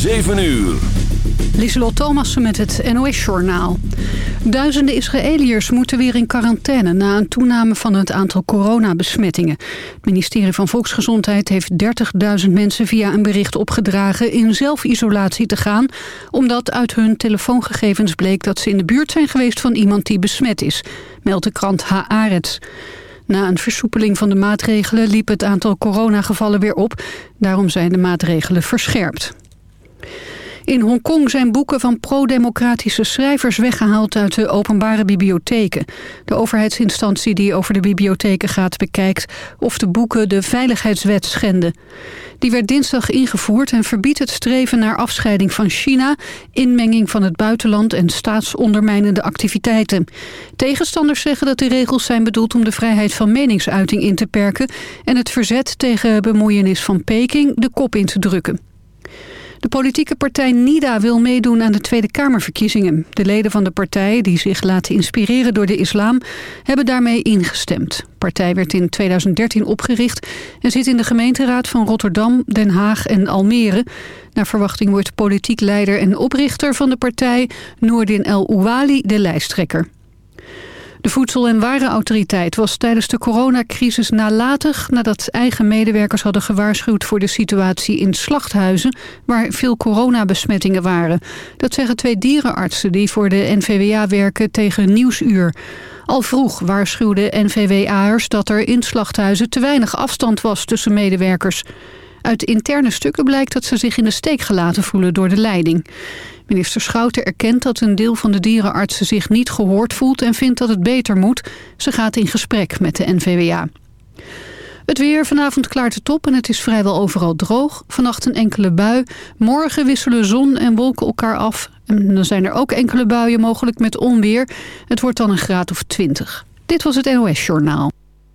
7 uur. Lieselot Thomassen met het NOS-journaal. Duizenden Israëliërs moeten weer in quarantaine... na een toename van het aantal coronabesmettingen. Het ministerie van Volksgezondheid heeft 30.000 mensen... via een bericht opgedragen in zelfisolatie te gaan... omdat uit hun telefoongegevens bleek dat ze in de buurt zijn geweest... van iemand die besmet is, meldt de krant Haaretz. Na een versoepeling van de maatregelen liep het aantal coronagevallen weer op. Daarom zijn de maatregelen verscherpt. In Hongkong zijn boeken van pro-democratische schrijvers weggehaald uit de openbare bibliotheken. De overheidsinstantie die over de bibliotheken gaat bekijkt of de boeken de veiligheidswet schenden. Die werd dinsdag ingevoerd en verbiedt het streven naar afscheiding van China, inmenging van het buitenland en staatsondermijnende activiteiten. Tegenstanders zeggen dat de regels zijn bedoeld om de vrijheid van meningsuiting in te perken en het verzet tegen bemoeienis van Peking de kop in te drukken. De politieke partij NIDA wil meedoen aan de Tweede Kamerverkiezingen. De leden van de partij, die zich laten inspireren door de islam, hebben daarmee ingestemd. De partij werd in 2013 opgericht en zit in de gemeenteraad van Rotterdam, Den Haag en Almere. Naar verwachting wordt politiek leider en oprichter van de partij Noordin El Ouali de lijsttrekker. De Voedsel- en Warenautoriteit was tijdens de coronacrisis nalatig... nadat eigen medewerkers hadden gewaarschuwd voor de situatie in slachthuizen... waar veel coronabesmettingen waren. Dat zeggen twee dierenartsen die voor de NVWA werken tegen Nieuwsuur. Al vroeg waarschuwden NVWA'ers dat er in slachthuizen te weinig afstand was tussen medewerkers... Uit interne stukken blijkt dat ze zich in de steek gelaten voelen door de leiding. Minister Schouten erkent dat een deel van de dierenartsen zich niet gehoord voelt... en vindt dat het beter moet. Ze gaat in gesprek met de NVWA. Het weer, vanavond klaart het op en het is vrijwel overal droog. Vannacht een enkele bui. Morgen wisselen zon en wolken elkaar af. En dan zijn er ook enkele buien mogelijk met onweer. Het wordt dan een graad of 20. Dit was het NOS Journaal.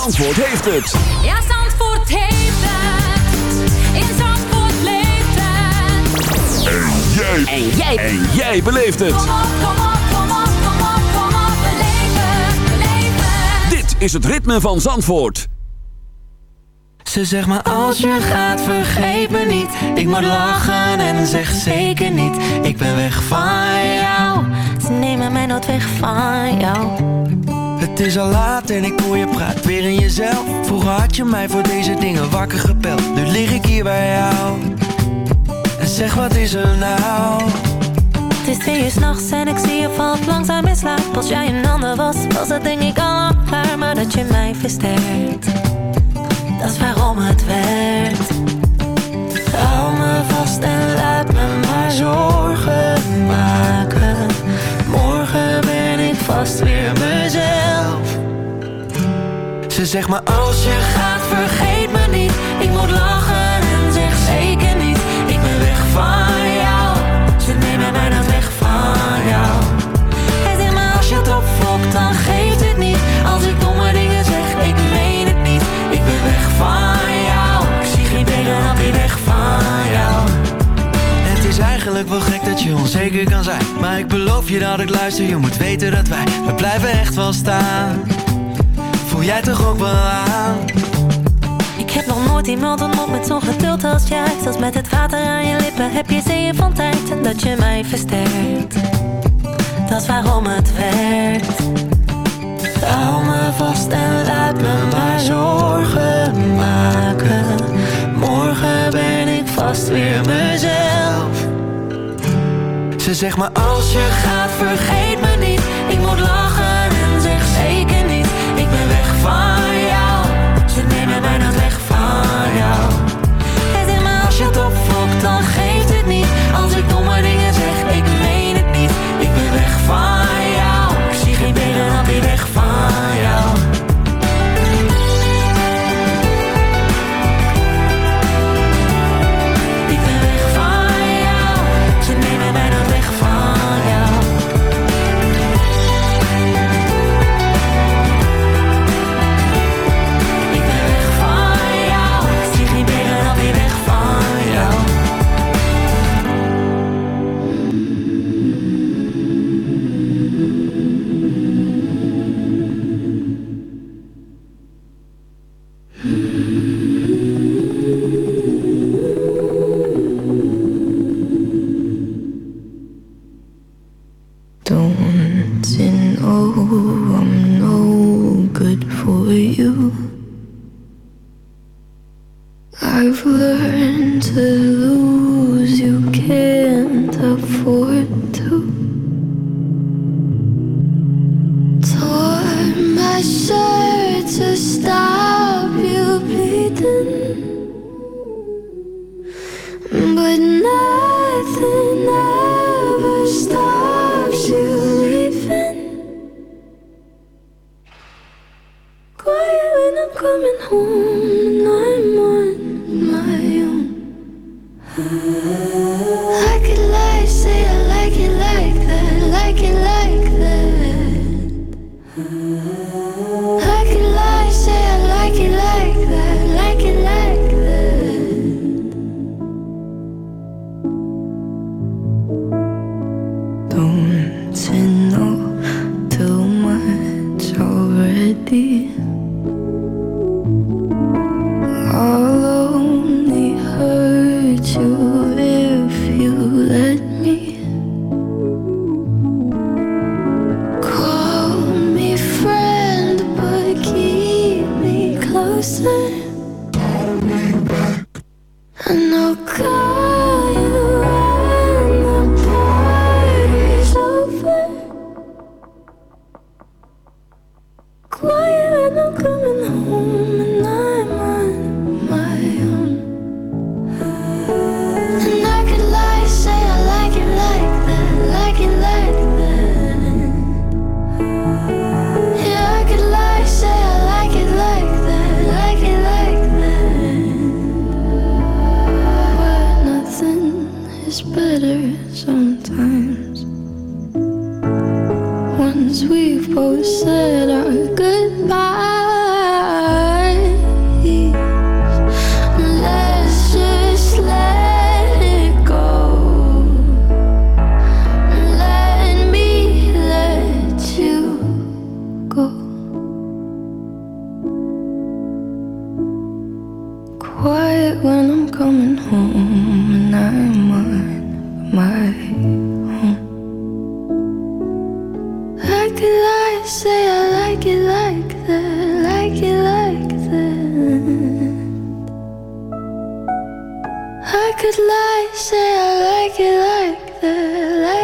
Zandvoort heeft het. Ja, Zandvoort heeft het. In Zandvoort leeft het. En jij. En jij. En jij beleeft het. Kom op, kom op, kom op, kom op, kom op. Beleef het, beleef het. Dit is het ritme van Zandvoort. Ze zegt maar als je gaat vergeet me niet Ik moet lachen en zeg zeker niet Ik ben weg van jou Ze nemen mij nooit weg van jou. Het is al laat en ik hoor je praat weer in jezelf Vroeger had je mij voor deze dingen wakker gepeld Nu lig ik hier bij jou En zeg wat is er nou Het is twee uur s'nachts en ik zie je valt langzaam in slaap. Als jij een ander was, was het denk ik al. Maar dat je mij versterkt, dat is waarom het werkt. Hou me vast en laat me maar zorgen maken. Morgen ben ik vast weer mezelf. Ze zegt maar als je gaat vergeet me niet Ik moet lachen en zeg zeker niet. Ik ben weg van jou. Ze nemen mij nooit weg van jou. Hij zegt maar als je het opfokt, dan geeft het niet. Als ik domme dingen zeg, ik meen het niet. Ik ben weg van jou. Ik zie geen beter dan weer weg van jou. Het is eigenlijk wel gek dat je onzeker kan zijn Maar ik beloof je dat ik luister, je moet weten dat wij We blijven echt wel staan Voel jij toch ook wel aan? Ik heb nog nooit iemand ontmoet met zo'n geduld als jij. Zelfs met het water aan je lippen heb je zeeën van tijd. En dat je mij versterkt, dat is waarom het werkt. Hou me vast en laat me maar zorgen maken. Morgen ben ik vast weer mezelf. Ze zegt maar als je gaat Vergeet me niet, ik moet lachen find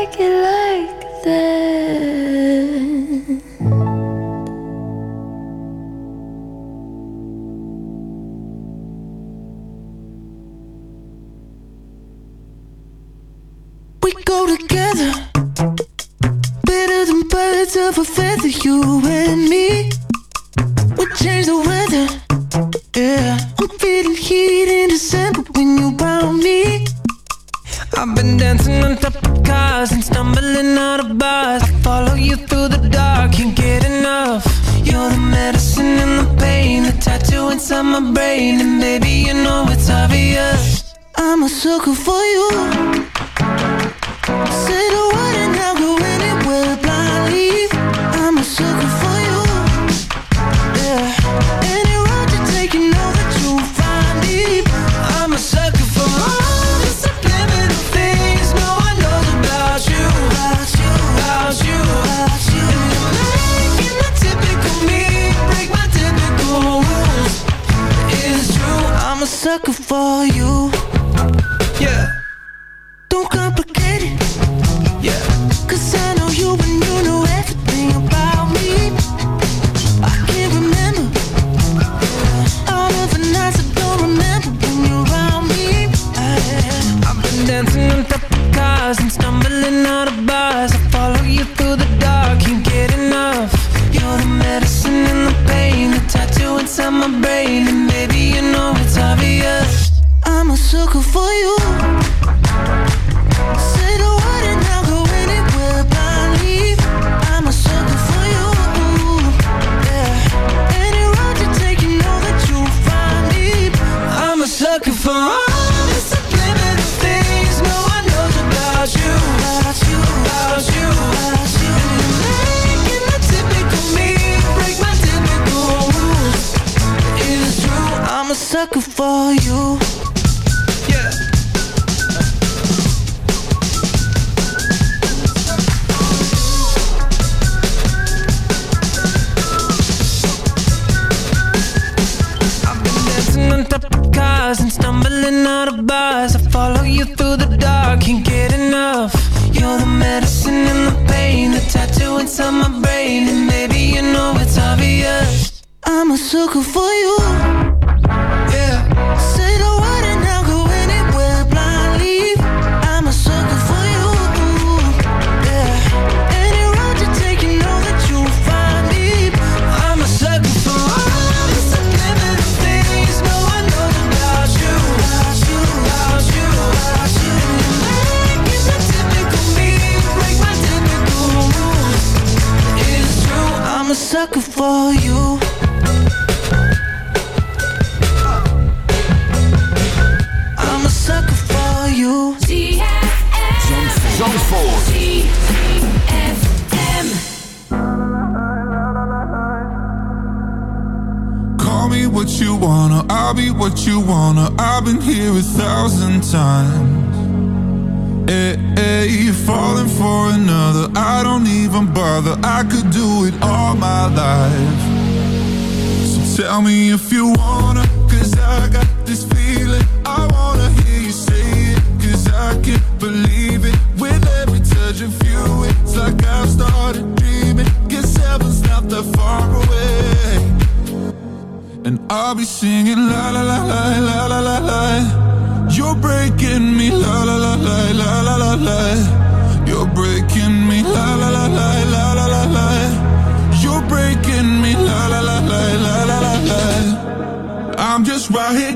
like it for all if you want. right here.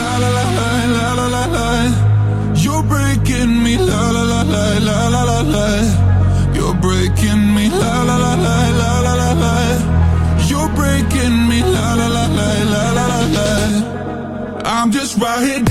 right here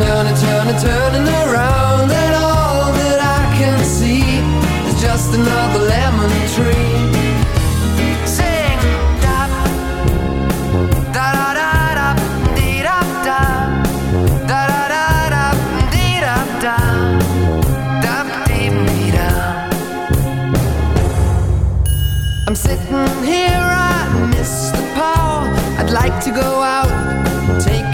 Turning, turning, turning, around,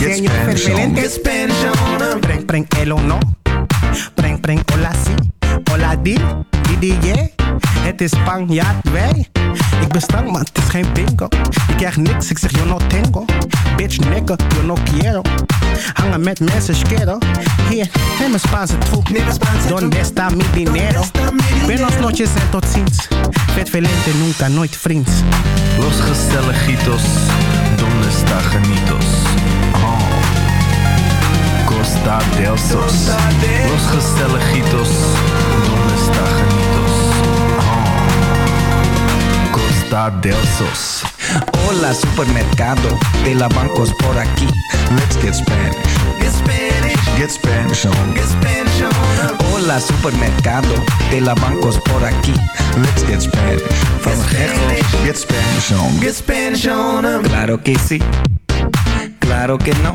Get Spanish on. Get Spanish on. Breng, breng, el o no. Breng, breng, hola si. Hola di, di, di, yeah. Het is Spanjaard, wij. Ik ben stank, maar het is geen bingo. Ik krijg niks, ik zeg yo no tengo. Bitch, nigga, yo no quiero. Hangen met mensen, schero. Hier, neem een Spaanse troep. Donde está mi dinero? Buenos noches en tot ziens. Vet velente, nunca, nooit vriends. Los gezelligitos, donde está genitos? Costa del Sos. Los gezelligitos, donde está genitos? Oh. Costa del Sos. Hola, supermercado. De la bancos por aquí. Let's get Spanish. Get Spanish. Get Spanish on. Get Spanish on. Hola, supermercado. De la bancos por aquí. Let's get Spanish. Vamos, Get Spanish on. Get Spanish on. Claro que sí. Claro que no.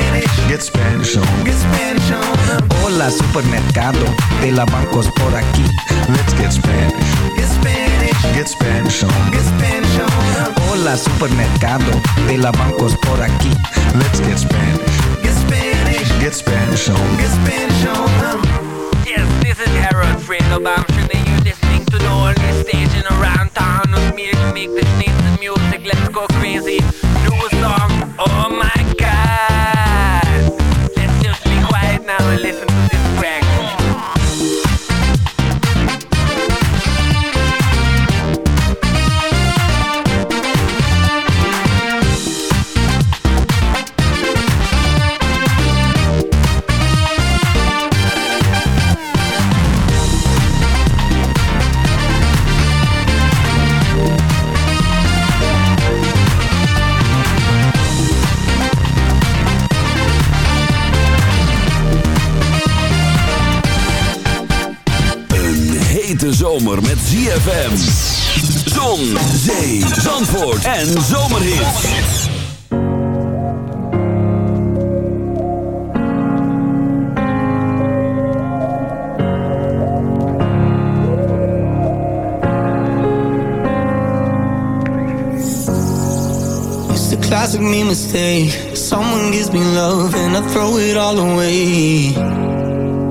Get Spanish on. Get Spanish on. Hola, supermercado. De la bancos por aquí. Let's get Spanish. Get Spanish. Get Spanish on. Get Spanish on. Hola, supermercado. De la bancos por aquí. Let's get Spanish. Get Spanish. Get Spanish on. Get Spanish on. Yes, this is Harold Fredo Bamshin and you're listening to the only station around town with me to make the sneeze music. Let's go crazy. Do a song. Oh my hete zomer met ZFM. Zon, zee, zandvoort en zomerhit. Classic me mistake. Someone gives me love and I throw it all away.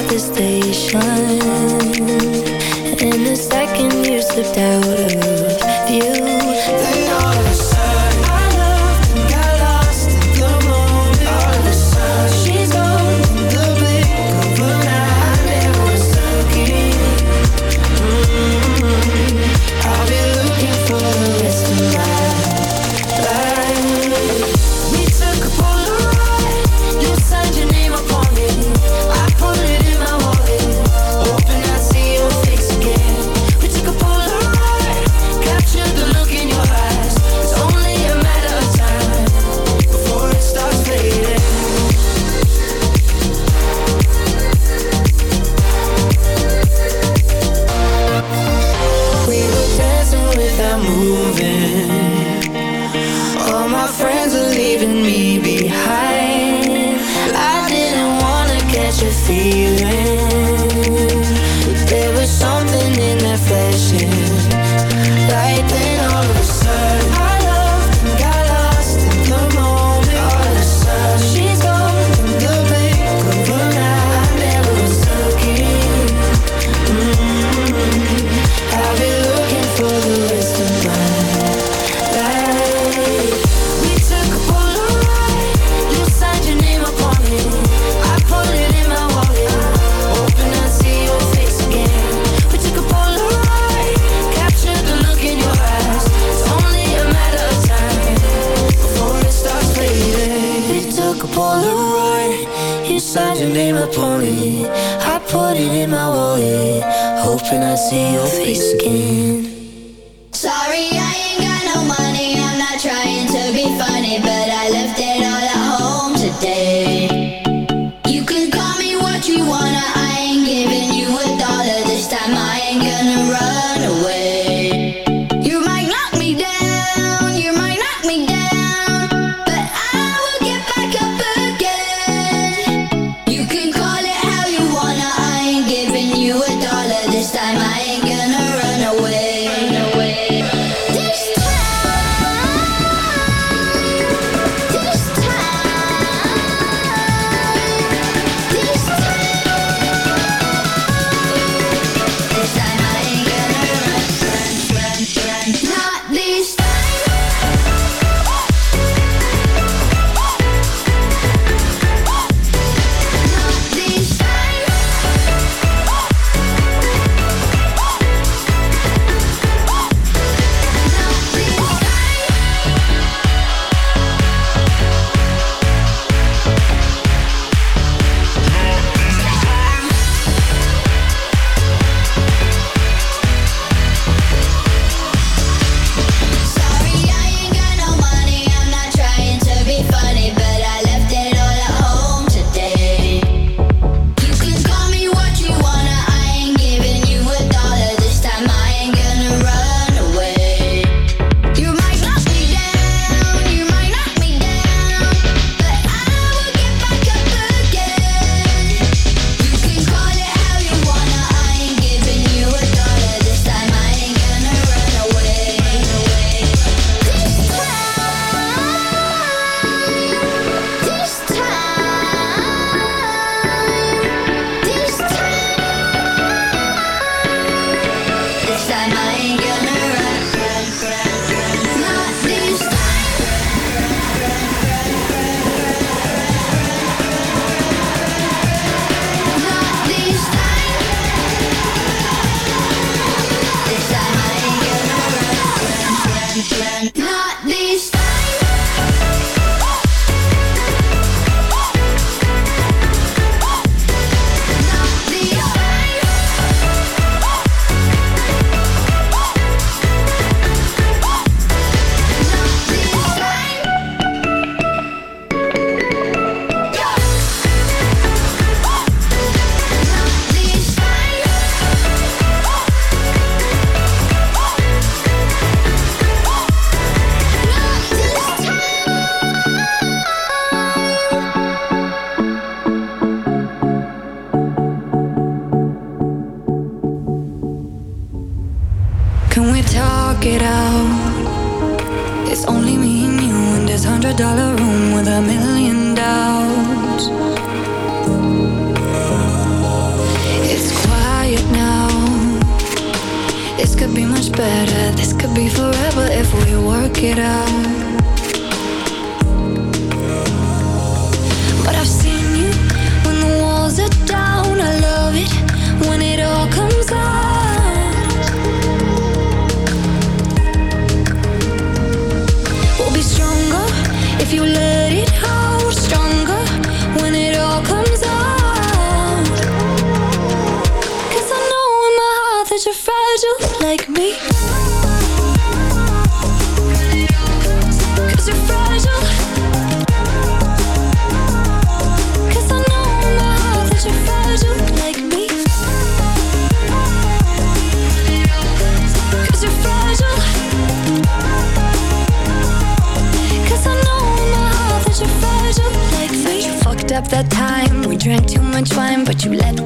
at the station. And the second you slipped out of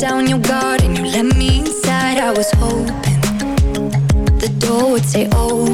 down your guard and you let me inside. I was hoping the door would stay open oh,